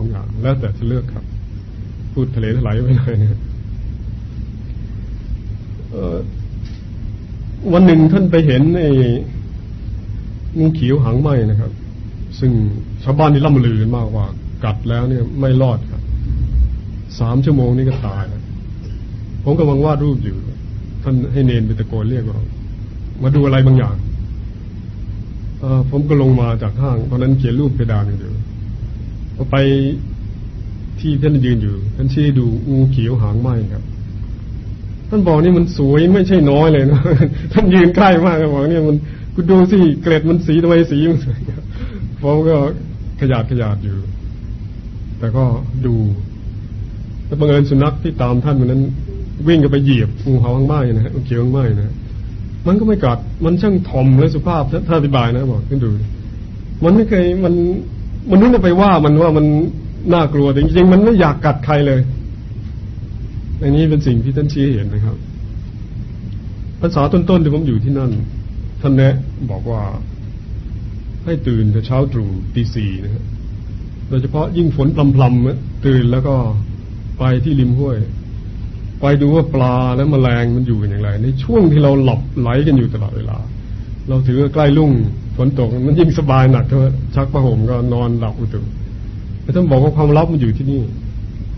องอย่าง แล้วแต่จะเลือกครับ พูดทะเลถลายไปหน่อยนะวันหนึ่งท่านไปเห็นไอ้งูเขียวหางไหมนะครับ ซึ่งชาวบ้านนี่ล่ำลือมากว่า กัดแล้วเนี่ยไม่รอดครับสามชั่วโมงนี้ก็ตายแล้วผมกำลังวาดรูปอยู่ ท่านให้เนนไปตะโกนเรียกว่ามาดูอะไรบางอย่างอผมก็ลงมาจากห้าง เพราะนั้นเขียนรูปเพดานอยู่พอ ไปที่ท่านยืนอยู่ท่านชี้ดูงูเขียวหางไหมครับ ท่านบอกนี่มันสวยไม่ใช่น้อยเลยนะท่านยืนใกล้มากบอกเนี่ยมันคุณดูสิเกล็ดมันสีทำไมสีมันสวยผมก็ขยาดขยาดอยู่ แต่ก็ดูแต่บังเอิญสุนัขที่ตามท่านวันนั้น วิ่งกันไปเหยียบงูเห่าข้างไม้นะฮะเขียวข้างไม้นะมันก็ไม่กัดมันช่างถ่อมและสุภาพถ้าอธิบายนะบอกขึ้นดู มันไม่เคยมัน มันนึกไปว่ามันว่ามันน่ากลัวแต่จริงๆมันไม่อยากกัดใครเลยอันนี้เป็นสิ่งที่ท่านชี้เห็นนะครับภาษาต้นๆที่ผมอยู่ที่นั่น ท่านแนะบอกว่า ให้ตื่นแต่เช้าตรู่ตีสี่นะครับโดยเฉพาะยิ่งฝนพลำๆตื่นแล้วก็ไปที่ริมห้วย ไปดูว่าปลาและแมลงมันอยู่อย่างไร ในช่วงที่เราหลับไหลกันอยู่ตลอดเวลา เราถือใกล้ลุ่ง ฝนตกมันยิ่งสบายหนักเท่าชักประห่มก็นอนหลับอุตุแต่ต้องบอกว่าความลับมันอยู่ที่นี่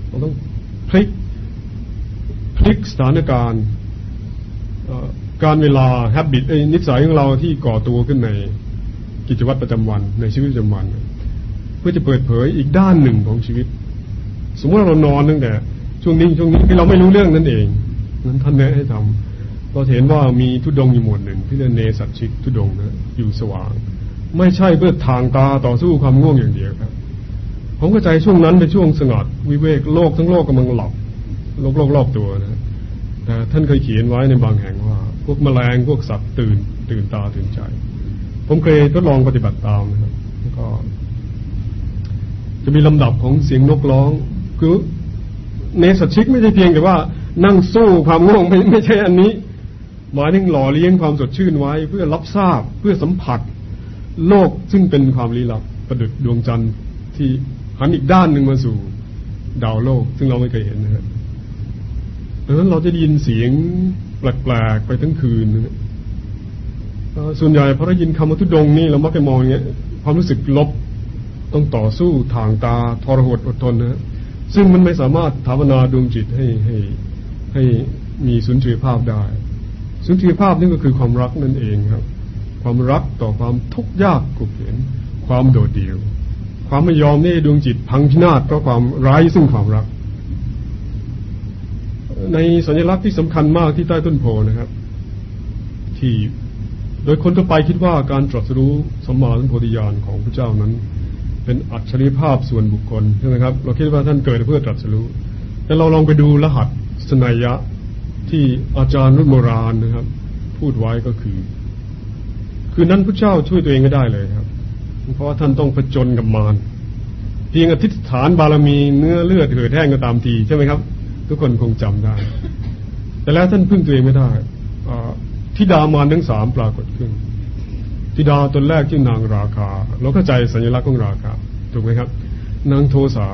เราต้องพลิกพลิกสถานการณ์การเวลาฮ a บิตนิสัยของเราที่ก่อตัวขึ้นในกิจวัตรประจำวัน ในชีวิตประจำวัน เพื่อจะเปิดเผยอีกด้านหนึ่งของชีวิต สมมติเรานอนตั้งแต่ช่วงนี้ช่วงนี้เราไม่รู้เรื่องนั่นเอง นั้นท่านแนะให้ทำ เราเห็นว่ามีทุดงอยู่หมวดหนึ่งที่เรียกเนสัตชิกทุดงนะอยู่สว่าง ไม่ใช่เพื่อทางตาต่อสู้ความง่วงอย่างเดียวครับ ผมเข้าใจช่วงนั้นเป็นช่วงสงัดวิเวกโลกทั้งโลกกำลังหลับโลกโลกรอบตัวนะแต่ท่านเคยเขียนไว้ในบางแห่งว่า พวกแมลงพวกสัตว์ตื่น ตื่นตาตื่นใจ ผมเคยทดลองปฏิบัติตามนะครับแล้วก็จะมีลำดับของเสียงนกร้อง คือเนสัตชิกไม่ใช่เพียงแต่ว่านั่งสู้ความง่วงไม่ไม่ใช่อันนี้ หมายถึงหล่อเลี้ยงความสดชื่นไว้ เพื่อรับทราบเพื่อสัมผัส โลกซึ่งเป็นความลี้ลับประดุดดวงจันทร์ที่หันอีกด้านหนึ่งมาสู่ดาวโลก ซึ่งเราไม่เคยเห็นนะครับดังนั้นเราจะได้ยินเสียงแปลกๆไปทั้งคืนนะส่วนใหญ่พอได้ยินคำว่าทุดงนี่เรามักจะมองเงี้ยความรู้สึกลบต้องต่อสู้ทางตาทรหดอดทนนะซึ่งมันไม่สามารถถาวนาดวงจิตให้ให้ให้มีสุนทรียภาพได้ สุนทรียภาพนี่ก็คือความรักนั่นเองครับ ความรักต่อความทุกข์ยากกุเห็นความโดดเดี่ยว ความไม่ยอมนี่ดวงจิตพังพินาศเพราะความร้ายซึ่งความรัก ในสัญลักษณ์ที่สำคัญมากที่ใต้ต้นโพนะครับ ที่โดยคนทั่วไปคิดว่าการตรัสรู้สมมาสัมโพธิญาณของพระเจ้านั้น เป็นอัจฉริภาพส่วนบุคคลใช่ไหมครับ เราคิดว่าท่านเกิดเพื่อตรัสรู้แต่เราลองไปดูรหัสสนัยยะ ที่อาจารย์รุ่นโบราณนะครับ พูดไว้ก็คือ คือนั้นพระเจ้าช่วยตัวเองไม่ได้เลยครับ เพราะว่าท่านต้องผจญกับมารเพียงอธิษฐานบารมีเนื้อเลือดเหือดแห้งก็ตามทีใช่ไหมครับ ทุกคนคงจำได้ แต่แล้วท่านพึ่งตัวเองไม่ได้ทิดามารทั้งสามปรากฏขึ้นธิดาตนแรกชื่อนางราคา เราเข้าใจสัญลักษณ์ของราคาถูกไหมครับ นางโทสา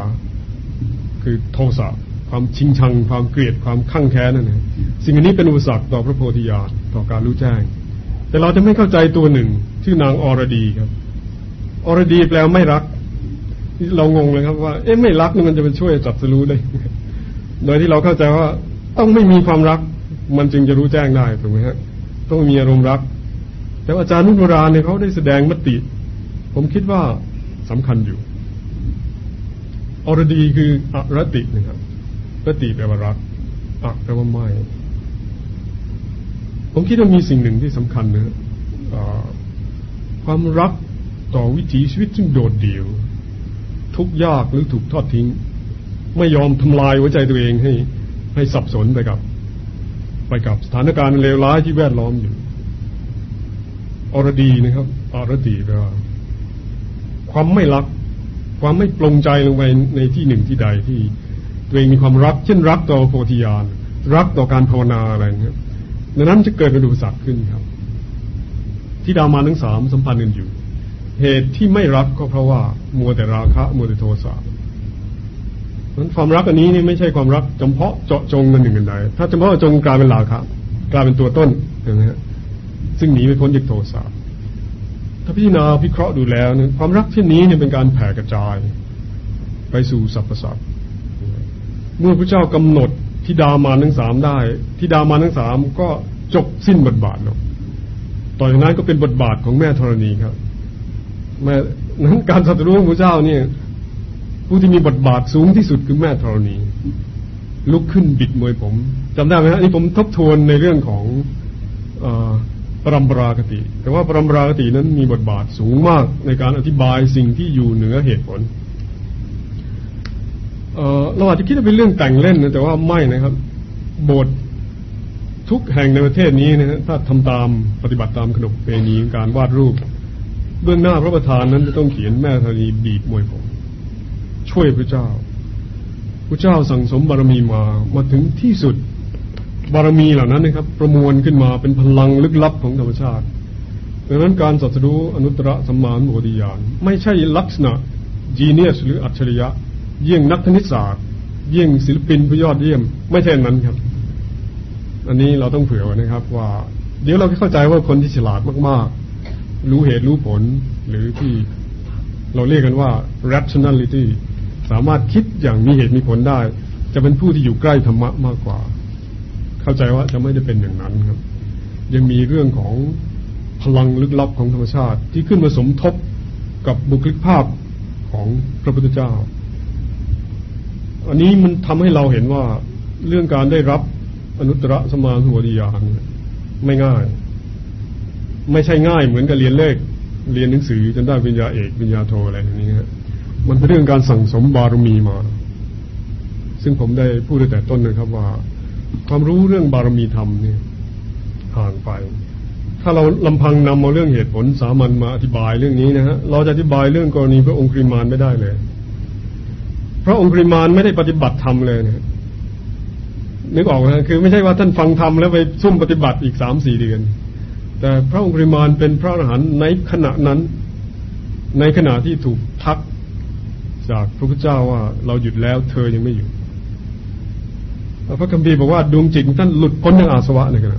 คือโทสะ ความชิงชัง ความเกลียดความข้างแค้นนั่นเองสิ่งนี้เป็นอุปสรรคต่อพระโพธิญาณต่อการรู้แจ้ง แต่เราจะไม่เข้าใจตัวหนึ่ง ชื่อนางอรดีครับอรดีแปลไม่รักเรางงเลยครับว่า เอ๊ะไม่รักนี่มันจะเป็นช่วยจับสรู้ได้ โดยที่เราเข้าใจว่าต้องไม่มีความรัก มันจึงจะรู้แจ้งได้ถูกไหมฮะต้องมีอารมณ์รัก แต่อาจารย์นุโบราณเนี่ยเขาได้แสดงมติ ผมคิดว่าสำคัญอยู่อรดีคืออรตินะครับ รติแปลว่ารักอักแปลว่าไม่ ผมคิดว่ามีสิ่งหนึ่งที่สำคัญนะความรักต่อวิถีชีวิตซึ่งโดดเดี่ยว ทุกยากหรือถูกทอดทิ้ง ไม่ยอมทำลายหัวใจตัวเองให้ให้สับสนไปกับ ไปกับสถานการณ์เลวร้ายที่แวดล้อมอยู่อรดีนะครับอรดีแปลว่าความไม่รัก ความไม่ปรงใจลงไปในที่หนึ่งที่ใดที่ ตัวเองมีความรัก เช่นรักต่อโพธิญาณรักต่อการภาวนาอะไรเงี้ยดังนั้นจะเกิดเป็นอุปสรรคขึ้นครับ ที่ดาวมาทั้งสามสัมพันธ์กันอยู่ เหตุที่ไม่รักก็เพราะว่ามัวแต่ราคะมัวแต่โทสะนั้นความรักอันนี้นี่ไม่ใช่ความรักจำเพาะเจาะจงกันหนึ่งกันใดถ้าจำเพาะเจาะจงกลายเป็นราคะกลายเป็นตัวต้นเห็นไหมฮะซึ่งหนีไม่พ้นจากโทสะถ้าพิจารณาพิเคราะห์ดูแล้วเนี่ยความรักเช่นนี้เนี่ยเป็นการแผ่กระจาย ไปสู่สรรพสัตว์ เมื่อพระเจ้ากำหนดทิดามานทั้งสามได้ทิดามานทั้งสามก็จบสิ้นบทบาทลงต่อจากนั้นก็เป็นบทบาทของแม่ธรณีครับแม่นั้นการสัตรู้ของพระเจ้าเนี่ย ผู้ที่มีบทบาทสูงที่สุดคือแม่ธรณี ลุกขึ้นบิดมวยผมจำได้ไหมฮะนี่ผมทบทวนในเรื่องของอปรมปรากติ แต่ว่าปรมปรากตินั้นมีบทบาทสูงมากในการอธิบายสิ่งที่อยู่เหนือเหตุผล เราอาจจะคิดว่าเป็นเรื่องแต่งเล่นนะแต่ว่าไม่นะครับ โบสถ์ทุกแห่งในประเทศนี้นะฮะถ้าทำตามปฏิบัติตามขนบเปนีการวาดรูป เบื้องหน้าพระประธานนั้นจะต้องเขียนแม่ธรณีบีบมวยผมช่วยพระเจ้าพระเจ้าสั่งสมบารมีมามาถึงที่สุดบารมีเหล่านั้นนะครับ ประมวลขึ้นมาเป็นพลังลึกลับของธรรมชาติดังนั้นการสัตรู้อนุตตรสัมมาณโมดิยานไม่ใช่ลักษณะจีเนียสหรืออัจฉริยะ ยี่งนักธนิศาสตร์ยี่งศิลปินผู้ยอดเยี่ยม ไม่ใช่นั้นครับ อันนี้เราต้องเผื่อไว้นะครับ ว่า เดี๋ยวเราเข้าใจว่าคนที่ฉลาดมากๆ รู้เหตุรู้ผลหรือที่เราเรียกกันว่า rationality สามารถคิดอย่างมีเหตุมีผลได้ จะเป็นผู้ที่อยู่ใกล้ธรรมะมากกว่า เข้าใจว่าจะไม่ได้เป็นอย่างนั้นครับ ยังมีเรื่องของพลังลึกลับของธรรมชาติ ที่ขึ้นมาสมทบกับบุคลิกภาพของพระพุทธเจ้า อันนี้มันทำให้เราเห็นว่าเรื่องการได้รับอนุตตรสมาสุวริยานไม่ง่าย ไม่ใช่ง่ายเหมือนกับเรียนเลข เรียนหนังสือจนได้วิญญาเอกวิญญาโทอะไรอย่างนี้ฮะมันเป็นเรื่องการสั่งสมบารมีมา ซึ่งผมได้พูดแต่ต้นนะครับว่า ความรู้เรื่องบารมีธรรมเนี่ยห่างไป ถ้าเราลำพังนำเอาเรื่องเหตุผลสามัญมาอธิบายเรื่องนี้นะฮะเราจะอธิบายเรื่องกรณีพระองค์คริมานไม่ได้เลย พระองค์ปริมาณไม่ได้ปฏิบัติธรรมเลยนะนึกออกนะคือไม่ใช่ว่าท่านฟังธรรมแล้วไปซุ่มปฏิบัติอีกสามสี่เดือน แต่พระองค์ปริมาณเป็นพระอรหันต์ในขณะนั้น ในขณะที่ถูกทักจากพระพุทธเจ้าว่าเราหยุดแล้ว เธอยังไม่หยุดพระคัมภีร์บอกว่าดวงจิตท่านหลุดพ้นจากอาสวะในขณะ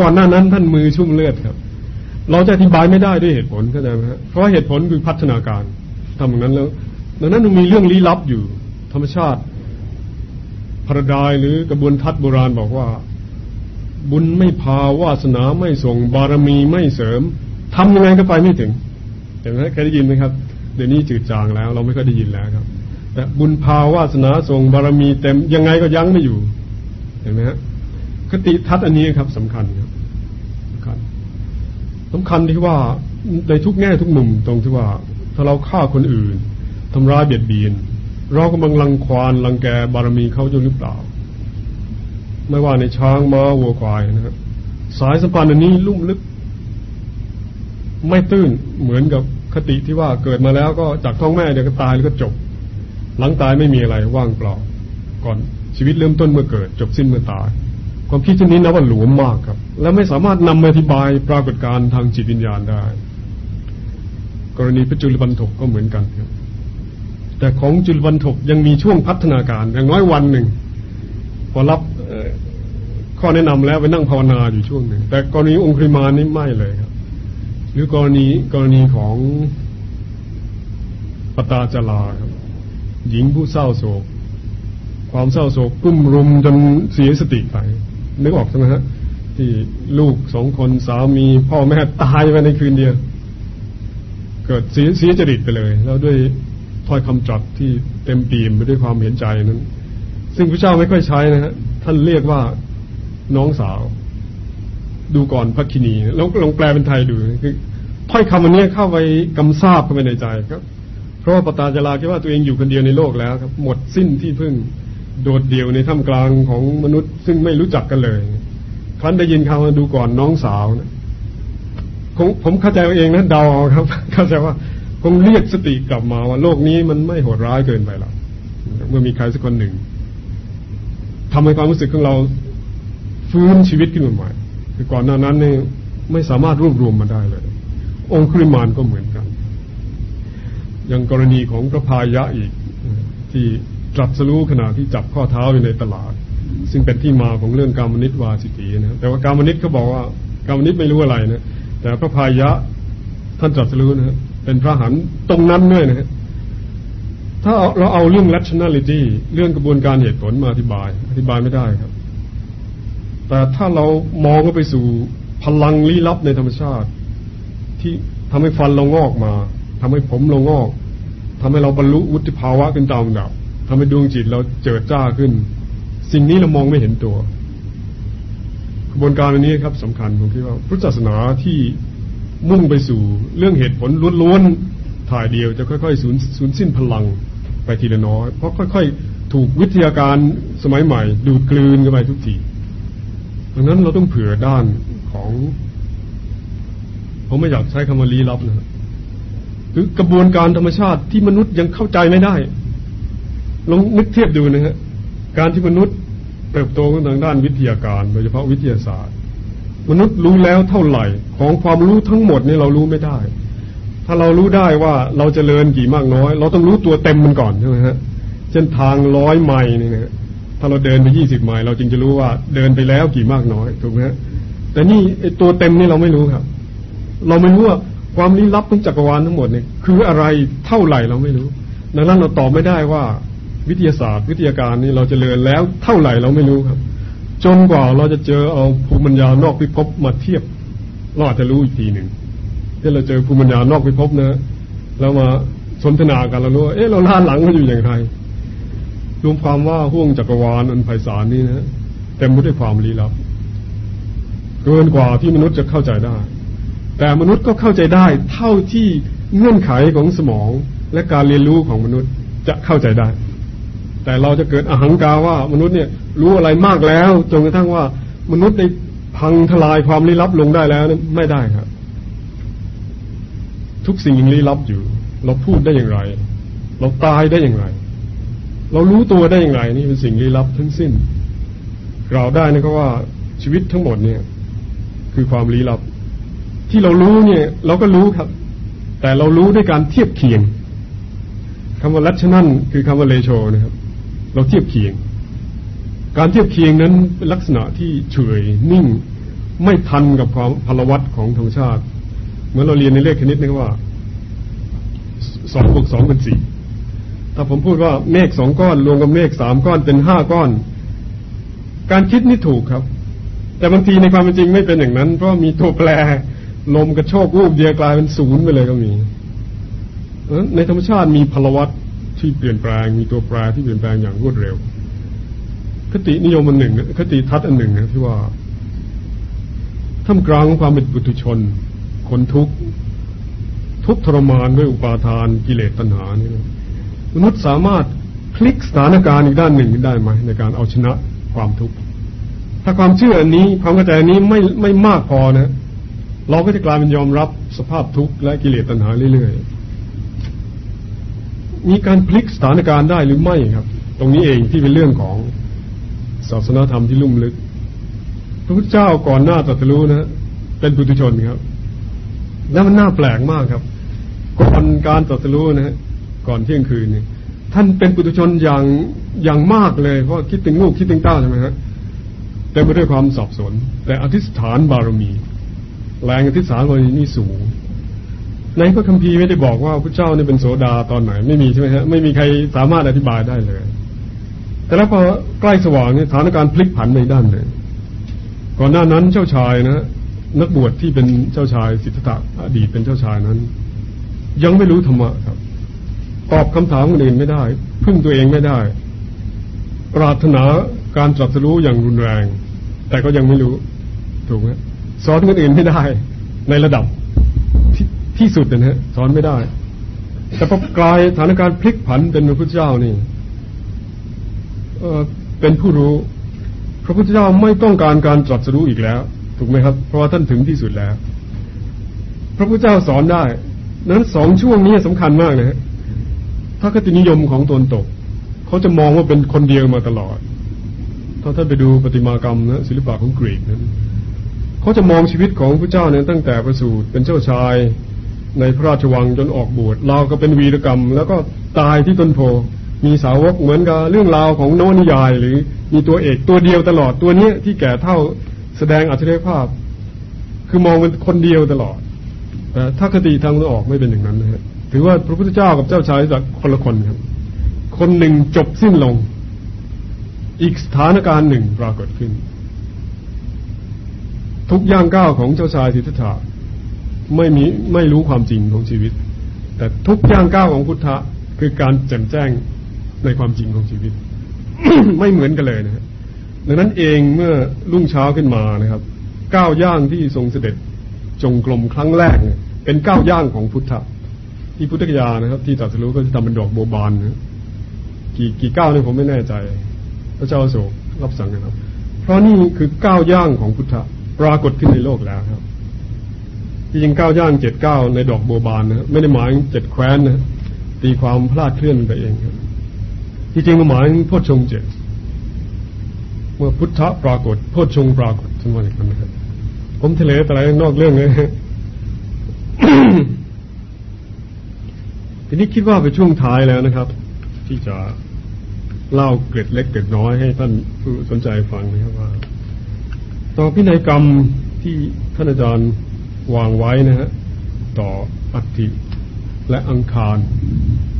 ก่อนหน้านั้นท่านมือชุ่มเลือดครับ เราจะอธิบายไม่ได้ด้วยเหตุผลเข้าใจไหมครับเพราะเหตุผลคือพัฒนาการทำอย่างนั้นแล้ว ดังนั้นมันมีเรื่องลี้ลับอยู่ ธรรมชาติพระดายหรือกระบวนทัศโบราณบอกว่า บุญไม่พาวาสนาไม่ส่งบารมีไม่เสริมทำยังไงก็ไปไม่ถึงเห็นไหมเคยได้ยินไหมครับ เดี๋ยวนี้จืดจางแล้ว เราไม่ค่อยได้ยินแล้วครับ แต่บุญพาวาสนาส่งบารมีเต็มยังไงก็ยั้งไม่อยู่ เห็นไหมฮะคติทัศน์อันนี้ครับสำคัญครับสำคัญสำคัญที่ว่าในทุกแง่ทุกมุมตรงที่ว่า ถ้าเราฆ่าคนอื่น ทำร้ายเบียดเบียน เรากำลังลังควานลังแกบารมีเขาอยู่หรือเปล่า ไม่ว่าในช้างม้าวัวควายนะครับสายสัมพันธ์อันนี้ลุ่มลึก ไม่ตื้นเหมือนกับคติที่ว่าเกิดมาแล้วก็จากท้องแม่เดี๋ยวก็ตายแล้วก็จบ หลังตายไม่มีอะไรว่างเปล่า ก่อนชีวิตเริ่มต้นเมื่อเกิด จบสิ้นเมื่อตาย ความคิดชนี้นับว่าหลวมมากครับ และไม่สามารถนำมาอธิบายปรากฏการณ์ทางจิตวิญญาณได้ กรณีพระจุลปันถกก็เหมือนกันครับ แต่ของจุลวันถกยังมีช่วงพัฒนาการอย่างน้อยวันหนึ่งพอรับข้อแนะนำแล้วไปนั่งภาวนาอยู่ช่วงหนึ่ง แต่กรณีองค์คริมานี่ไม่เลยครับ หรือกรณีกรณีของปตาจลาครับ หญิงผู้เศร้าโศก ความเศร้าโศกกุ้มรุมจนเสียสติไปนึกออกใช่ไหมฮะที่ลูกสองคนสามีพ่อแม่ตายไปในคืนเดียว เกิดเสียเสียจริตไปเลย แล้วด้วย ถ้อยคำจัดที่เต็มปีมไปด้วยความเห็นใจนั้น ซึ่งพระเจ้าไม่ค่อยใช้นะฮะท่านเรียกว่าน้องสาว ดูก่อนพักคินีแล้วลองแปลเป็นไทยดูคือถ้อยคำอันนี้เข้าไปกำซาบเข้าไปในใจครับ เพราะว่าปตาจาราคิดว่าตัวเองอยู่คนเดียวในโลกแล้วครับ หมดสิ้นที่พึ่งโดดเดี่ยวในท่ามกลางของมนุษย์ ซึ่งไม่รู้จักกันเลย ครั้นได้ยินคำมาดูก่อนน้องสาวนะผมเข้าใจเองนะเดาครับ เข้าใจว่า คงเรียกสติกลับมาว่าโลกนี้มันไม่โหดร้ายเกินไปหรอกเมื่อมีใครสักคนหนึ่งทำให้ความรู้สึกของเราฟื้นชีวิตขึ้นมาใหม่คือก่อนหน้านั้นเนี่ยไม่สามารถรวบรวมมาได้เลย องค์คริมานก็เหมือนกันอย่างกรณีของพระพายะอีก ที่ตรัสรู้ขณะที่จับข้อเท้าอยู่ในตลาด ซึ่งเป็นที่มาของเรื่องการมนิตวาสิตีนะแต่ว่าการมนิตเขาบอกว่าการมนิตไม่รู้อะไรนะแต่พระพายะท่านตรัสรู้นะ เป็นพระหันตรงนั้นด้วยนะถ้าเราเอาเรื่อง rationality เรื่องกระบวนการเหตุผลมาอธิบาย อธิบายไม่ได้ครับ แต่ถ้าเรามองไปสู่พลังลี้ลับในธรรมชาติ ที่ทำให้ฟันเรางอกมาทำให้ผมเรางอกทำให้เราบรรลุวุฒิภาวะขึ้นตามดับทำให้ดวงจิตเราเจิดจ้าขึ้น สิ่งนี้เรามองไม่เห็นตัวกระบวนการอันนี้ครับสำคัญผมคิดว่าพุทธศาสนาที่ มุ่งไปสู่เรื่องเหตุผลล้วนๆถ่ายเดียวจะค่อยๆสูญสูญสิ้นพลังไปทีละน้อย เพราะค่อย ๆ ถูกวิทยาการสมัยใหม่ ดูดกลืนกันไปทุกทีดังนั้นเราต้องเผื่อด้านของผมไม่อยากใช้คำว่าลี้ลับนะคือกระบวนการธรรมชาติที่มนุษย์ยังเข้าใจไม่ได้ลองนึกเทียบดูนะฮะการที่มนุษย์เติบโตทางด้านวิทยาการ โดยเฉพาะวิทยาศาสตร์ มนุษย์รู้แล้วเท่าไหร่ ของความรู้ทั้งหมดนี่เรารู้ไม่ได้ ถ้าเรารู้ได้ว่าเราจเจริญกี่มากน้อย เราต้องรู้ตัวเต็มมันก่อนใช่ไหมฮะเช่นทางร้อยไมล์นี่นะถ้าเราเดินไปยี่สิบไมล์เราจึงจะรู้ว่าเดินไปแล้วกี่มากน้อยถูกไหมฮะแต่นี่ตัวเต็มนี่เราไม่รู้ครับ เราไม่รู้ว่าความลี้ลับของจักรวาลทั้งหมดเนี่ยคืออะไรเท่าไหร่เราไม่รู้ ดังนั้นเราตอบไม่ได้ว่าวิทยาศาสตร์ วิทยาการนี่เราจเจริญแล้วเท่าไหร่เราไม่รู้ครับ จนกว่าเราจะเจอเอาภูมิปัญญานอกพิภพมาเทียบเราอาจจะรู้อีกทีหนึ่งที่เราเจอภูมิปัญญานอกไปพนะแล้วมาสนทนากันเรารู้ว่าเอ๊ะเราล่าหลังมันอยู่อย่างไรรวมความว่าห่วงจักรวาลอันไพศาลนี้นะเต็มไปด้วยความลี้ลับ เกินกว่าที่มนุษย์จะเข้าใจได้ แต่มนุษย์ก็เข้าใจได้ เท่าที่เงื่อนไขของสมองและการเรียนรู้ของมนุษย์จะเข้าใจได้ แต่เราจะเกิดอหังการว่ามนุษย์เนี่ยรู้อะไรมากแล้วจนกระทั่งว่ามนุษย์ได้พังทลายความลี้ลับลงได้แล้วไม่ได้ครับ ทุกสิ่งยังลี้ลับอยู่ เราพูดได้อย่างไร เราตายได้อย่างไร เรารู้ตัวได้อย่างไร นี่เป็นสิ่งลี้ลับทั้งสิ้นกล่าวได้นะครับว่าชีวิตทั้งหมดเนี่ย คือความลี้ลับ ที่เรารู้เนี่ย เราก็รู้ครับ แต่เรารู้ด้วยการเทียบเคียงคำว่าลัชนั่นคือคำว่าเลโชนะครับ เราเทียบเคียง การเทียบเคียงนั้นเป็นลักษณะที่เฉยนิ่งไม่ทันกับความพลวัตของธรรมชาติ เหมื่อเราเรียนในเลขคณิตนี่ว่าสองบวกสองเป็นสี่ถ้าผมพูดว่าเมฆสองก้อนรวมกับเมฆสามก้อนเป็นห้าก้อน การคิดนี่ถูกครับ แต่บางทีในความเป็นจริงไม่เป็นอย่างนั้น เพราะมีตัวแปรลมกระโชกรูปเดียวกลายเป็นศูนย์ไปเลยก็มีในธรรมชาติมีพลวัต ที่เปลี่ยนแปลงมีตัวแปรที่เปลี่ยนแปลงอย่างรวดเร็ว คตินิยมอันหนึ่งคติทัศน์อันหนึ่งนะที่ว่าท่ามกลางความเป็นบุตุชน คนทุกข์ทุกทรมานด้วยอุปาทานกิเลสตัณหานี่มนุษย์สามารถพลิกสถานการณ์อีกด้านหนึ่งได้ไหมในการเอาชนะความทุกข์ถ้าความเชื่ออันนี้ความเข้าใจนี้ไม่ไม่มากพอนะ เราก็จะกลายเป็นยอมรับสภาพทุกข์และกิเลสตัณหาเรื่อยๆ มีการพลิกสถานการณ์ได้หรือไม่ครับ ตรงนี้เองที่เป็นเรื่องของศาสนาธรรมที่ลุ่มลึก พระพุทธเจ้าก่อนหน้าตรัสรู้นะเป็นปุถุชนครับ แล้วมันน่าแปลกมากครับ ก่อนการตรัสรู้นะฮะก่อนเที่ยงคืนนี่ท่านเป็นปุถุชนอย่างอย่างมากเลย เพราะคิดถึงลูกคิดถึงเต้าใช่ไหมฮะแต่ไม่ด้วยความสับสน แต่อธิษฐานบารมี แรงอธิษฐานบารมีนี่สูง ในพระคัมภีร์ไม่ได้บอกว่าพระเจ้านี่เป็นโสดาตอนไหน ไม่มีใช่ไหมฮะไม่มีใครสามารถอธิบายได้เลย แต่แล้วพอใกล้สว่างเนี่ยสถานการณ์พลิกผันในด้านเลยก่อนหน้านั้นเจ้าชายนะนักบวชที่เป็นเจ้าชายสิทธัตถะอดีตเป็นเจ้าชายนั้น ยังไม่รู้ธรรมะครับ ตอบคำถามคนอื่นไม่ได้ พึ่งตัวเองไม่ได้ ปรารถนาการตรัสรู้อย่างรุนแรง แต่ก็ยังไม่รู้ถูกไหมสอนคนอื่นไม่ได้ในระดับ ที่สุดนะฮะสอนไม่ได้ แต่พอกลายสถานการณ์พลิกผันเป็นพระพุทธเจ้านี่เอเป็นผู้รู้ พระพุทธเจ้าไม่ต้องการการตรัสรู้อีกแล้ว ถูกไหมครับ เพราะว่าท่านถึงที่สุดแล้ว พระพุทธเจ้าสอนได้นั้นสองช่วงนี้สำคัญมากนะฮะถ้าคตินิยมของตนตก เขาจะมองว่าเป็นคนเดียวมาตลอด ถ้าท่านไปดูปฏิมากรรมนะศิลปะของกรีกนั้นเขาจะมองชีวิตของพระเจ้าเนี่ยตั้งแต่ประสูติเป็นเจ้าชาย ในพระราชวังจนออกบวชเราก็เป็นวีรกรรม แล้วก็ตายที่ต้นโพมีสาวกเหมือนกับเรื่องราวของโนนิยาย หรือมีตัวเอกตัวเดียวตลอดตัวเนี้ยที่แก่เท่าแสดงอัจฉริยภาพ คือมองเป็นคนเดียวตลอดแต่ถ้าคติทางตะออกไม่เป็นอย่างนั้นนะฮะถือว่าพระพุทธเจ้ากับเจ้าชายจากคนละคนครับ คนหนึ่งจบสิ้นลง อีกสถานการณ์หนึ่งปรากฏขึ้น ทุกย่างก้าวของเจ้าชายสิทธัตถะ ไม่มีไม่รู้ความจริงของชีวิต แต่ทุกย่างก้าวของพุทธะคือการแจ่มแจ้งในความจริงของชีวิต ไม่เหมือนกันเลยนะดังนั้นเองเมื่อรุ่งเช้าขึ้นมานะครับก้าวย่างที่ทรงเสด็จจงกรมครั้งแรกเนี่ยเป็นก้าวย่างของพุทธะที่พุทธกยานะครับ ที่ตรัสรู้ก็จะทำเป็นดอกโบบานนะกี่กี่ก้าวเนี่ยผมไม่แน่ใจ พระเจ้าโศกรับสั่งนะครับ เพราะนี่คือก้าวย่างของพุทธะปรากฏขึ้นในโลกแล้วครับ จริงเก้าย่างเจ็ดเก้าในดอกโบบานนะไม่ได้หมายเจ็ดแคว้นนะตีความพลาดเคลื่อนไปเองครับที่จริงมันหมายถึงพชงเจ็ดเมื่อพุทธะปรากฏพชงปรากฏฉันว่าอย่างนั้นนะครับผมทะเลแต่ไรนอกเรื่องเลยทีนี้คิดว่าไปช่วงท้ายแล้วนะครับ ที่จะเล่าเกร็ดเล็กเกร็ดน้อยให้ท่านผู้สนใจฟังนะครับว่าต่อพินัยกรรมที่ท่านอาจารย์ วางไว้นะฮะต่ออัฐิและอังคาร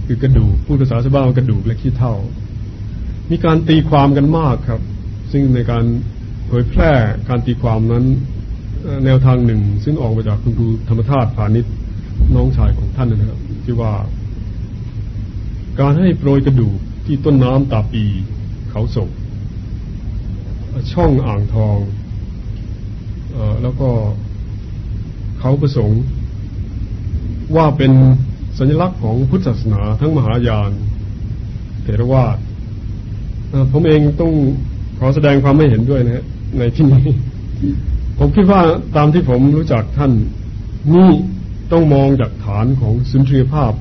คือกระดูกผู้ภาษาชาวบ้านกระดูกและขี้เท่า มีการตีความกันมากครับ ซึ่งในการเผยแพร่การตีความนั้นแนวทางหนึ่ง ซึ่งออกมาจากคุณครูธรรมธาตุพาณิชย์น้องชายของท่านนะครับที่ว่า การให้โปรยกระดูกที่ต้นน้ำตาปีเขาศกช่องอ่างทองอแล้วก็ เขาประสงค์ ว่าเป็นสัญลักษณ์ของพุทธศาสนาทั้งมหายานเถรวาทผมเองต้องขอแสดงความไม่เห็นด้วยนะฮะในที่นี้ ผมคิดว่าตามที่ผมรู้จักท่าน นี่ต้องมองจากฐานของสุนทรียภาพ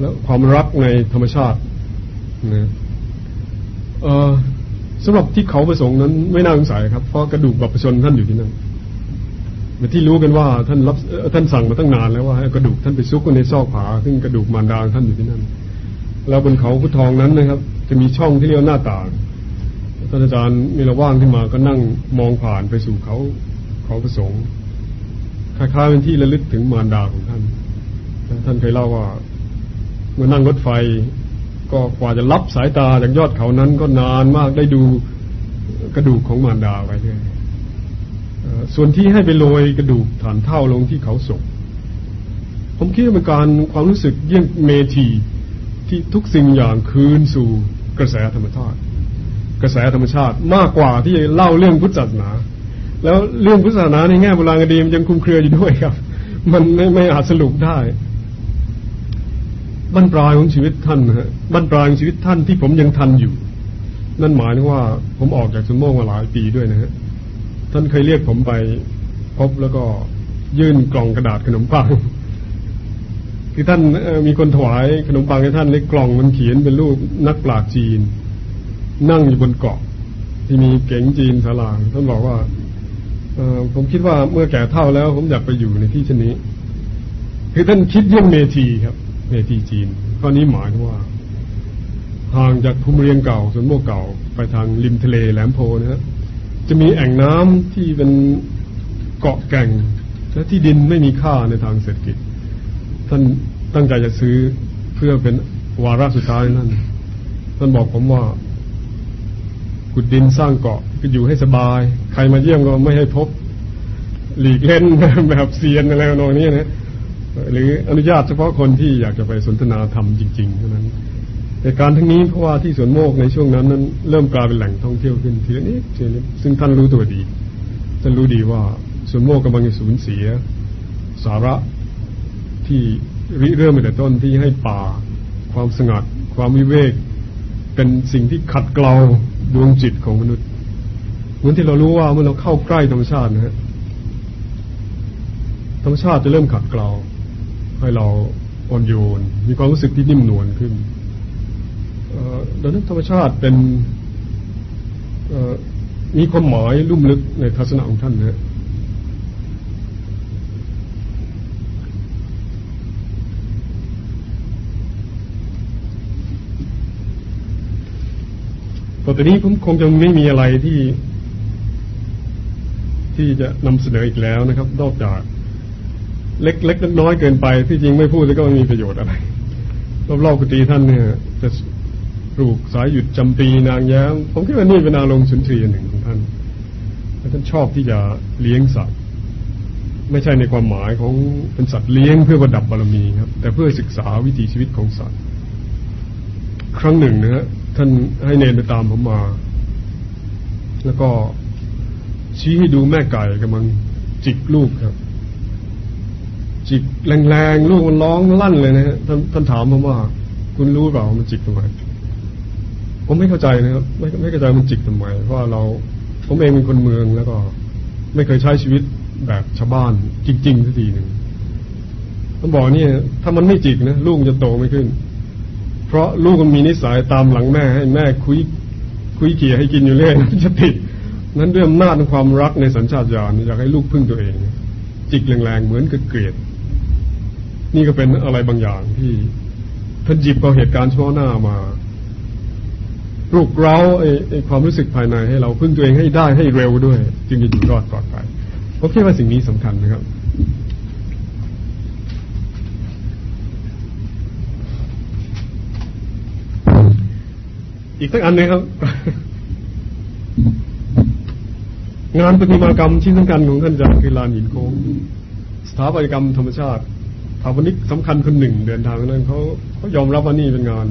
และความรักในธรรมชาตินะสำหรับที่เขาประสงค์นั้นไม่น่าสงสัยครับ เพราะกระดูกบัพชนท่านอยู่ที่นั่น ที่รู้กันว่าท่านรับท่านสั่งมาตั้งนานแล้วว่าให้กระดูกท่านไปซุกในซอกผาซึ่งกระดูกมารดาท่านอยู่ที่นั่น แล้วบนเขาพุททองนั้นนะครับ จะมีช่องที่เรียกหน้าต่างท่านอาจารย์มีระว่างขึ้นมาก็นั่งมองผ่านไปสู่เขาเขาประสงค์คล้ายๆเป็นที่ระลึกถึงมารดาของท่าน ท่านเคยเล่าว่า เมื่อนั่งรถไฟ ก็กว่าจะรับสายตาจากยอดเขานั้นก็นานมากได้ดูกระดูกของมารดาไว้ด้วย ส่วนที่ให้ไปโรยกระดูกฐานเท่าลงที่เขาศกผมคิดว่าเป็นการความรู้สึกเยี่ยงเมทีที่ทุกสิ่งอย่างคืนสู่กระแสธรรมชาติ กระแสธรรมชาติมากกว่าที่จะเล่าเรื่องพุทธศาสนา แล้วเรื่องพุทธศาสนาในแง่โบราณคดีมันยังคุมเครืออยู่ด้วยครับ มันไม่ไม่อาจสรุปได้บรรปลายของชีวิตท่านนะฮะบรรปลายของชีวิตท่านที่ผมยังทันอยู่ นั่นหมายถึงว่าผมออกจากสมโมงมาหลายปีด้วยนะฮะ ท่านเคยเรียกผมไปพบแล้วก็ยื่นกล่องกระดาษขนมปังคือท่านมีคนถวายขนมปังให้ท่านในกล่องมันเขียนเป็นรูปนักปราชญ์จีน นั่งอยู่บนเกาะ ที่มีเก๋งจีนสลางท่านบอกว่าผมคิดว่าเมื่อแก่เท่าแล้ว ผมอยากไปอยู่ในที่ชนี้ คือท่านคิดเรื่องเมทีครับเมทีจีนข้อนี้หมายว่าห่างจากภูมิเรียงเก่าสวนโมกเก่าไปทางริมทะเลแหลมโพนะฮะ จะมีแอ่งน้ำที่เป็นเกาะแก่ง และที่ดินไม่มีค่าในทางเศรษฐกิจ ท่านตั้งใจจะซื้อเพื่อเป็นวาระสุดท้ายนั่น ท่านบอกผมว่าขุดดินสร้างเกาะก็อยู่ให้สบาย ใครมาเยี่ยมก็ไม่ให้พบ หลีกเล่นแบบเซียนอะไรนองนี้นะหรืออนุญาตเฉพาะคนที่อยากจะไปสนทนาธรรมจริงๆเท่านั้น เหตุการทั้งนี้เพราะว่าที่สวนโมกในช่วงนั้นนั้น เริ่มกลายเป็นแหล่งท่องเที่ยวขึ้นทีละนิดทีละนิดซึ่งท่านรู้ตัวดีท่านรู้ดีว่าสวนโมกกำลังจะสูญเสีย สาระที่ริเริ่มมาแต่ต้นที่ให้ป่า ความสงัด ความวิเวก เป็นสิ่งที่ขัดเกลาดวงจิตของมนุษย์เหมือนที่เรารู้ว่าเมื่อเราเข้าใกล้ธรรมชาตินะฮะธรรมชาติจะเริ่มขัดเกลาให้เราอ่อนโยน มีความรู้สึกที่นิ่มนวลขึ้น ดังนั้นธรรมชาติเป็นมีความหมายลุ่มลึกในทัศนะของท่านนะต่อตอนนี้ผมคงจะไม่มีอะไรที่ ที่จะนำเสนออีกแล้วนะครับ นอกจาก เล็กๆน้อยเกินไป ที่จริงไม่พูดแล้วก็ไม่มีประโยชน์อะไรรอบๆกุฏิท่านเนี่ยจะ ปลูกสายหยุดจำปีนางแย้ม ผมคิดว่านี่เป็นอารมณ์สุนทรีย์หนึ่งของท่านท่านชอบที่จะเลี้ยงสัตว์ไม่ใช่ในความหมายของเป็นสัตว์เลี้ยงเพื่อประดับบารมีครับ แต่เพื่อศึกษาวิถีชีวิตของสัตว์ ครั้งหนึ่งนะฮะท่านให้เนนไปตามผมมา แล้วก็ชี้ให้ดูแม่ไก่กำลังจิกลูกครับ จิกแรงๆลูกมันร้องลั่นเลยนะฮะท่านท่านถามผมว่า คุณรู้เปล่ามันจิกทำไม ผมไม่เข้าใจนะครับไม่ไม่เข้าใจมันจิกทำไมเพราะเราผมเองเป็นคนเมืองแล้วก็ ไม่เคยใช้ชีวิตแบบชาวบ้านจริงๆสักทีหนึ่งท่านบอกนี่ถ้ามันไม่จิกนะลูกจะโตไม่ขึ้น เพราะลูกมันมีนิสัยตามหลังแม่ให้แม่คุยคุยเกี่ยให้กินอยู่เรื่อยจะติดนั้นด้วยอำนาจความรักในสัญชาตญาณอยากให้ลูกพึ่งตัวเอง จิกแรงๆเหมือนกับเกลียด นี่ก็เป็นอะไรบางอย่างที่ท่านหยิบเอาเหตุการณ์เฉพาะหน้ามา ปลุกเราไอ้ความรู้สึกภายในให้เราพึ่งตัวเองให้ได้ให้เร็วด้วย จึงจะอยู่รอดปลอดภัยผมคิดว่าสิ่งนี้สำคัญนะครับ อีกสักอันนึงครับ งานประติมากรรมชิ้นสำคัญของท่านอาจารย์คือลานหินโค้งสถาปัตยกรรมธรรมชาติสถาปนิกสำคัญคนหนึ่ง เดินทางนั้นเขาเขายอมรับว่านี่เป็นงาน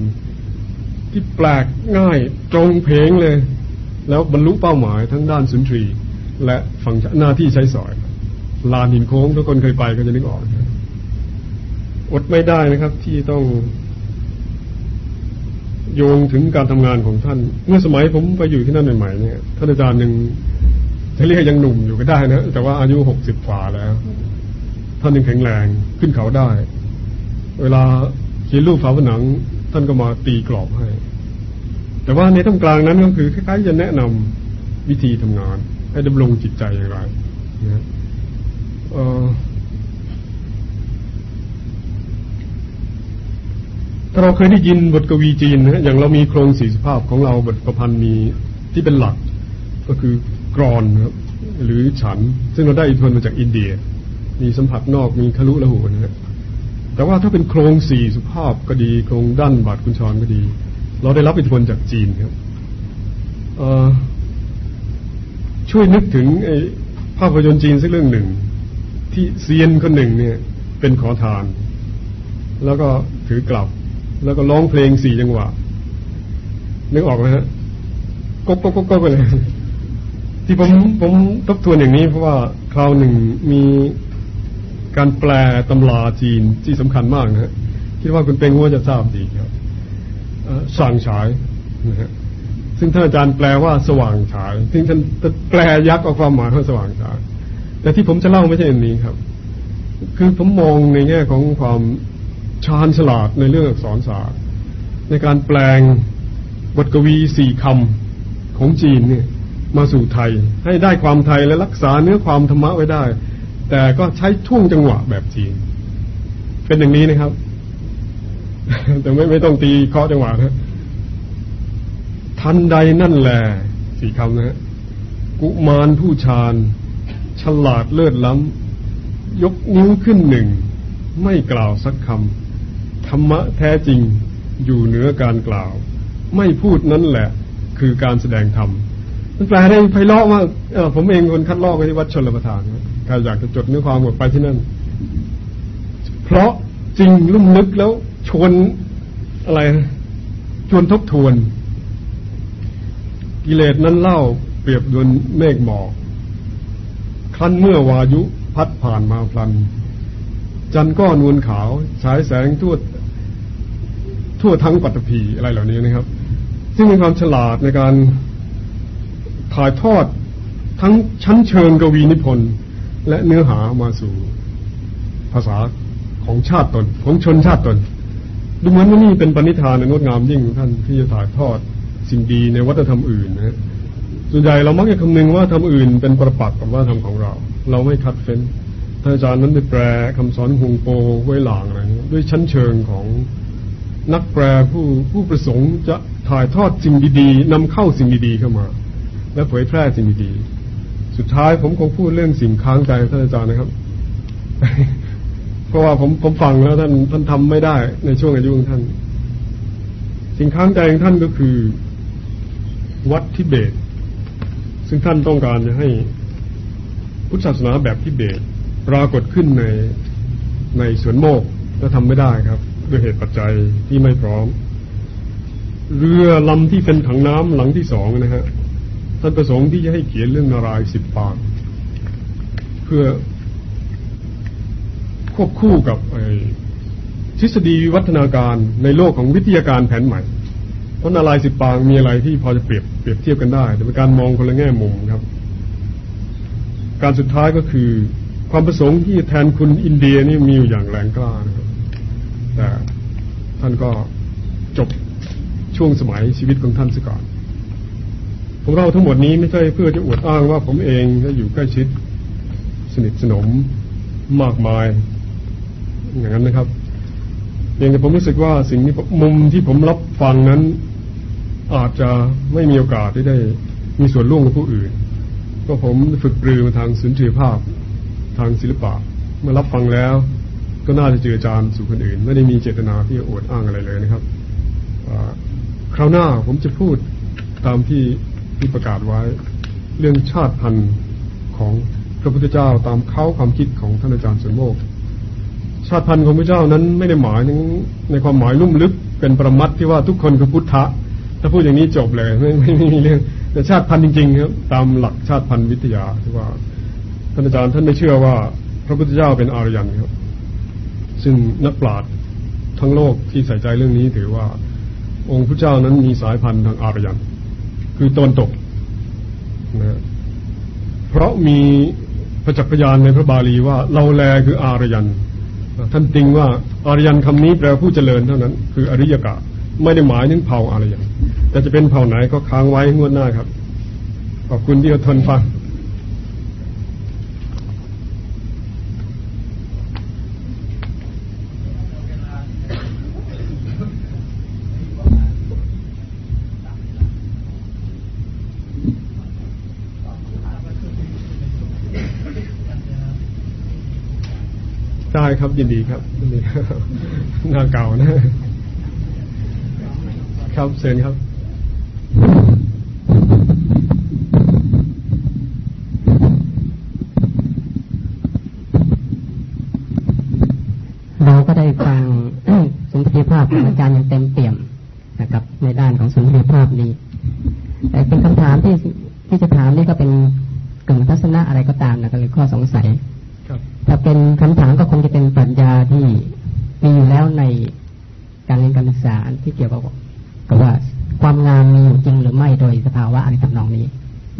ที่แปลกง่ายตรงเพลงเลย แล้วบรรลุเป้าหมายทั้งด้านสุนทรี และฝั่งหน้าที่ใช้สอย ลานหินโค้งทุกคนเคยไปก็จะนึกออกอดไม่ได้นะครับ ที่ต้อง โยงถึงการทำงานของท่าน เมื่อสมัยผมไปอยู่ที่นั่นใหม่ๆเนี่ยท่านอาจารย์หนึ่งจะเรียกยังหนุ่มอยู่ก็ได้นะแต่ว่าอายุหกสิบกว่าแล้ว ท่านยังแข็งแรงขึ้นเขาได้ เวลาเขียนรูปฝาผนัง ท่านก็มาตีกรอบให้ แต่ว่าในท่ามกลางนั้นก็คือคล้ายๆจะแนะนำวิธีทำงาน ให้ดำรงจิตใจอย่างไรนะถ้าเราเคยได้ยินบทกวีจีนนะอย่างเรามีโครงสีสุภาพของเราบทประพันธ์มีที่เป็นหลัก ก็คือกรอนครับหรือฉัน ซึ่งเราได้อิทธิพลมาจากอินเดีย มีสัมผัสนอกมีคลุละหูนะครับ แต่ว่าถ้าเป็นโครงสี่สุภาพก็ดี โครงด้านบาดกุญชรก็ดี เราได้รับอิทธิพลจากจีนครับช่วยนึกถึงไอ้ภาพยนตร์จีนสักเรื่องหนึ่ง ที่เซียนคนหนึ่งเนี่ย เป็นขอทาน แล้วก็ถือกลับ แล้วก็ร้องเพลงสี่จังหวะนึกออกไหมฮะก๊กก๊กก๊กไปเลย ที่ผมผมทบทวนอย่างนี้เพราะว่าคราวหนึ่งมี การแปลตำราจีนที่สำคัญมากนะฮะคิดว่าคุณเป็งว่าจะทราบดีครับส่างฉายนะฮะซึ่งท่านอาจารย์แปลว่าสว่างฉาย ซึ่งท่านแปลยักษ์เอาความหมายว่าสว่างฉาย แต่ที่ผมจะเล่าไม่ใช่อันนี้ครับ คือผมมองในแง่ของความชาญฉลาดในเรื่องอักษรศาสตร์ ในการแปลงบทกวีสี่คำของจีนเนี่ยมาสู่ไทย ให้ได้ความไทยและรักษาเนื้อความธรรมะไว้ได้ แต่ก็ใช้ท่วงจังหวะแบบจีน เป็นอย่างนี้นะครับ แต่ไม่ไม่ต้องตีเคาะจังหวะนะทันใดนั่นแหละสี่คำนะฮะกุมารผู้ชาญ ฉลาดเลิศล้ำ ยกนิ้วขึ้นหนึ่ง ไม่กล่าวสักคำธรรมะแท้จริงอยู่เหนือการกล่าว ไม่พูดนั่นแหละ คือการแสดงธรรมมันแปลได้ไพเราะมากผมเองคนคัดลอกไปที่วัดชนรประทาน ใครอยากจะจดเนื้อความหมดไปที่นั่น เพราะจริงลุ่มนึกแล้วชวนอะไรชวนทบทวน กิเลสนั้นเล่าเปรียบดวนเมฆหมอกครั้นเมื่อวายุพัดผ่านมาพลัน จันก็นวลขาวฉายแสงทั่วทั่วทั้งปัตภีอะไรเหล่านี้นะครับ ซึ่งมีความฉลาดในการถ่ายทอดทั้งชั้นเชิงกวีนิพนธ์ และเนื้อหามาสู่ภาษาของชาติตน ของชนชาติตน ดูเหมือนว่านี่เป็นปณิธานในงดงามยิ่งท่านที่จะถ่ายทอดสิ่งดีในวัฒนธรรมอื่นนะส่วนใหญ่เรามักจะคำนึงว่าทำอื่นเป็นประปักษ์กับวัฒนธรรมของเรา เราไม่คัดเฟ้นท่านอาจารย์นั้นได้แปลคำสอนฮงโปไว้หลางอะไรด้วยชั้นเชิงของนักแปลผู้ผู้ประสงค์จะถ่ายทอดสิ่งดีๆนำเข้าสิ่งดีๆเข้ามา และเผยแพร่สิ่งดีๆ สุดท้ายผมคงพูดเรื่องสิ่งค้างใจท่านอาจารย์นะครับ เพราะว่าผมผมฟังแล้วท่านท่านทำไม่ได้ในช่วงอายุของท่าน สิ่งค้างใจของท่านก็คือ วัดทิเบต ซึ่งท่านต้องการจะให้พุทธศาสนาแบบทิเบต ปรากฏขึ้นในในสวนโมกและทำไม่ได้ครับด้วยเหตุปัจจัยที่ไม่พร้อม เรือลำที่เป็นถังน้ำหลังที่สองนะฮะ ท่านประสงค์ที่จะให้เขียนเรื่องนารายสิบปากเพื่อควบคู่กับทฤษฎีวิวัฒนาการในโลกของวิทยาการแผนใหม่ เพราะนารายสิบปางมีอะไรที่พอจะเปรียบเปรียบเทียบกันได้ แต่เป็นการมองคนละแง่มุมครับ การสุดท้ายก็คือ ความประสงค์ที่แทนคุณอินเดียนี่มีอยู่อย่างแรงกล้านะครับแต่ท่านก็จบช่วงสมัยชีวิตของท่านซะก่อน พวกเราทั้งหมดนี้ไม่ใช่เพื่อจะอวดอ้างว่าผมเองจะอยู่ใกล้ชิด สนิทสนมมากมาย อย่างนั้นนะครับเพียงแต่ผมรู้สึกว่าสิ่งนี้มุมที่ผมรับฟังนั้น อาจจะไม่มีโอกาสที่ได้ มีส่วนร่วมกับผู้อื่น ก็ผมฝึกปรือมาทางสุนทรีภาพทางศิลปะเมื่อรับฟังแล้ว ก็น่าจะเจือจานสู่คนอื่น ไม่ได้มีเจตนาที่จะอวดอ้างอะไรเลยนะครับคราวหน้าผมจะพูดตามที่ ที่ประกาศไว้ เรื่องชาติพันธุ์ของพระพุทธเจ้าตามเขาความคิดของท่านอาจารย์สมโมกชาติพันธุ์ของพระเจ้านั้นไม่ได้หมายถึงในความหมายลุ่มลึกเป็นประมัดที่ว่าทุกคนคือพุทธะถ้าพูดอย่างนี้จบเลยไม่ไม่มีเรื่องแต่ชาติพันธุ์จริงๆครับตามหลักชาติพันธุ์วิทยาที่ว่าท่านอาจารย์ท่านไม่เชื่อว่า พระพุทธเจ้าเป็นอารยันครับ ซึ่งนักปราชญ์ทั้งโลกที่ใส่ใจเรื่องนี้ถือว่า องค์พระเจ้านั้นมีสายพันธุ์ทางอารยัน คือตนตกนะเพราะมีประจักษ์พยานในพระบาลีว่าเราแลคืออารยัน ท่านติงว่าอารยันคำนี้แปลผู้เจริญเท่านั้น คืออริยกะ ไม่ได้หมายถึงเผ่าอารยัน แต่จะเป็นเผ่าไหนก็ค้างไว้งวดหน้าครับ ขอบคุณที่อดทนฟัง ครับ ยินดีครับยินดีหน้าเก่านะ ครับเชิญครับเราก็ได้ฟังสุนทรีภาพของอาจารย์อย่างเต็มเปี่ยมนะครับ ในด้านของสุนทรีภาพนี้แต่เป็นคำถามที่ที่จะถามนี่ก็เป็นกึ่งทัศนะอะไรก็ตามนะก็เลยข้อสงสัย เป็นคำถามก็คงจะเป็นปรัชญาที่มีอยู่แล้วในการเรียนการศึกษาที่เกี่ยวกับกับว่าความงามมีอยู่จริงหรือไม่โดยสภาวะอะไรทำนองนี้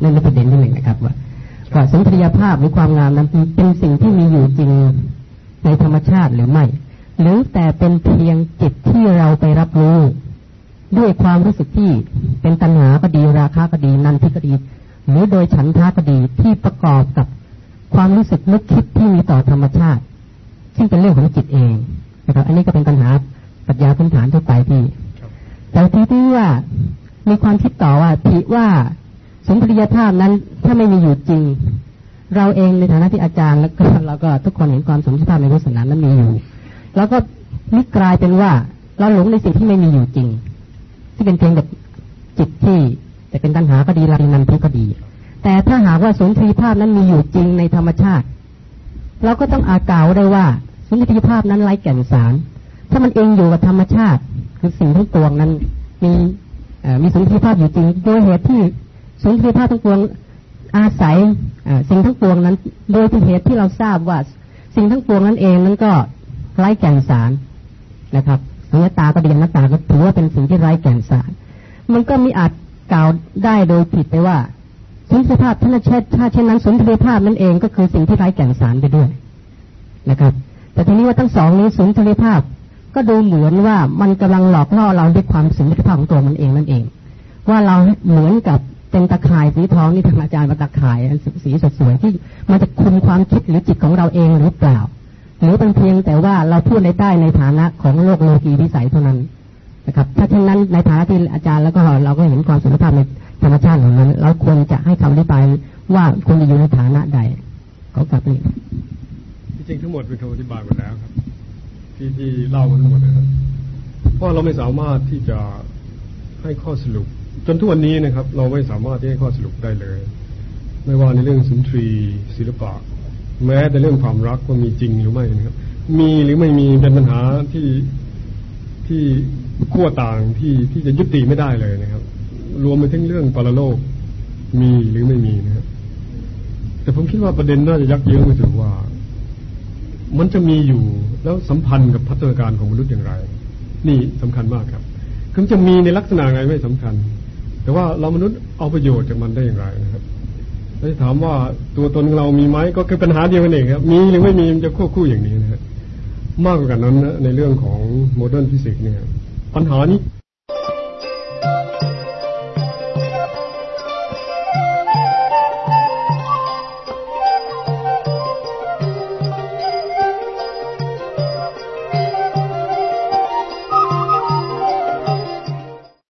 นั่นเป็นประเด็นที่หนึ่งนะครับ ว่าว่าสันทรียภาพหรือความงามนั้นเป็นสิ่งที่มีอยู่จริงในธรรมชาติหรือไม่ หรือแต่เป็นเพียงจิตที่เราไปรับรู้ ด้วยความรู้สึกที่เป็นตัณหาก็ดีราคะก็ดีนันทิก็ดี หรือโดยฉันทาก็ดีที่ประกอบกับ ความรู้สึกนึกคิดที่มีต่อธรรมชาติ ซึ่งเป็นเรื่องของจิตเองนะครับอันนี้ก็เป็นปัญหาปรัชญาพื้นฐานทั่วไปที่แต่ที่ที่ว่ามีความคิดต่อว่าผิว่าสมปริยภาพนั้นถ้าไม่มีอยู่จริง เราเองในฐานะที่อาจารย์แล้วก็เราก็ทุกคนเห็นความสมชาติในพุทธศาสนานั้นมีอยู่ แล้วก็นิกลายเป็นว่าเราหลงในสิ่งที่ไม่มีอยู่จริง ที่เป็นเพียงแบบจิตที่แต่เป็นตัณหาก็ดีรานันทิก็ดี แต่ถ้าหากว่าสุนทรีภาพนั้นมีอยู่จริงในธรรมชาติ เราก็ต้องอากล่าวได้ว่าสุนทรีภาพนั้นไร้แก่นสาร ถ้ามันเองอยู่กับธรรมชาติ คือสิ่งทั้งปวงนั้นมีมีสุนทรีภาพอยู่จริง โดยเหตุที่สุนทรีภาพทั้งปวงอาศัยสิ่งทั้งปวงนั้น โดยที่เหตุที่เราทราบว่าสิ่งทั้งปวงนั้นเองนั้นก็ไร้แก่นสารนะครับสุญญตาก็ดีนัตตาก็ถือว่าเป็นสิ่งที่ไร้แก่นสาร มันก็มีอาจกล่าวได้โดยผิดไปว่า สุนทรีภาพท่านเช่นถ้าเช่นนั้นสุนทรีภาพนั่นเองก็คือสิ่งที่ไร้แก่นสารไปด้วยนะครับ แต่ทีนี้ว่าทั้งสองนี้สุนทรีภาพ ก็ดูเหมือนว่ามันกำลังหลอกล่อเราด้วยความสุนทรีภาพของตัวมันเองนั่นเอง ว่าเราเหมือนกับเป็นตะข่ายสีทองนี่ทางอาจารย์มาตะข่ายสีสวยๆที่มันจะคุมความคิดหรือจิตของเราเองหรือเปล่า หรือเป็นเพียงแต่ว่าเราพูดในใต้ในฐานะของโลกโลกีวิสัยเท่านั้นนะครับ ถ้าเช่นนั้นในฐานะที่อาจารย์แล้วก็เราก็เห็นความสุภาพใน ธรรมชาติของมัน เราควรจะให้คำอธิบายว่าควรจะอยู่ในฐานะใดเขอกลับนี่จริงทั้งหมดเป็นคำอธิบายหมดแล้วครับ ที่ที่เล่ามาทั้งหมดนะครับเพราะเราไม่สามารถที่จะให้ข้อสรุป จนทุกวันนี้นะครับ เราไม่สามารถที่ให้ข้อสรุปได้เลย ไม่ว่าในเรื่องสุนทรีศิลปะ แม้แต่เรื่องความรักว่ามีจริงหรือไม่นะครับ มีหรือไม่มีเป็นปัญหาที่ที่ขั้วต่างที่ที่จะยุติไม่ได้เลยนะครับ รวมไปถึงเรื่องปรโลกมีหรือไม่มีนะครับแต่ผมคิดว่าประเด็นน่าจะยักเยื้องไปถึงว่า มันจะมีอยู่แล้วสัมพันธ์กับพัฒนาการของมนุษย์อย่างไร นี่สำคัญมากครับคือจะมีในลักษณะไงไม่สำคัญ แต่ว่าเรามนุษย์เอาประโยชน์จากมันได้อย่างไรนะครับแล้วจะถามว่าตัวตนของเรามีไหมก็คือปัญหาเดียวกันเองครับ มีหรือไม่มีมันจะควบคู่อย่างนี้นะครับมากกว่านั้นนะในเรื่องของ modern physics เนี่ย ปัญหานี้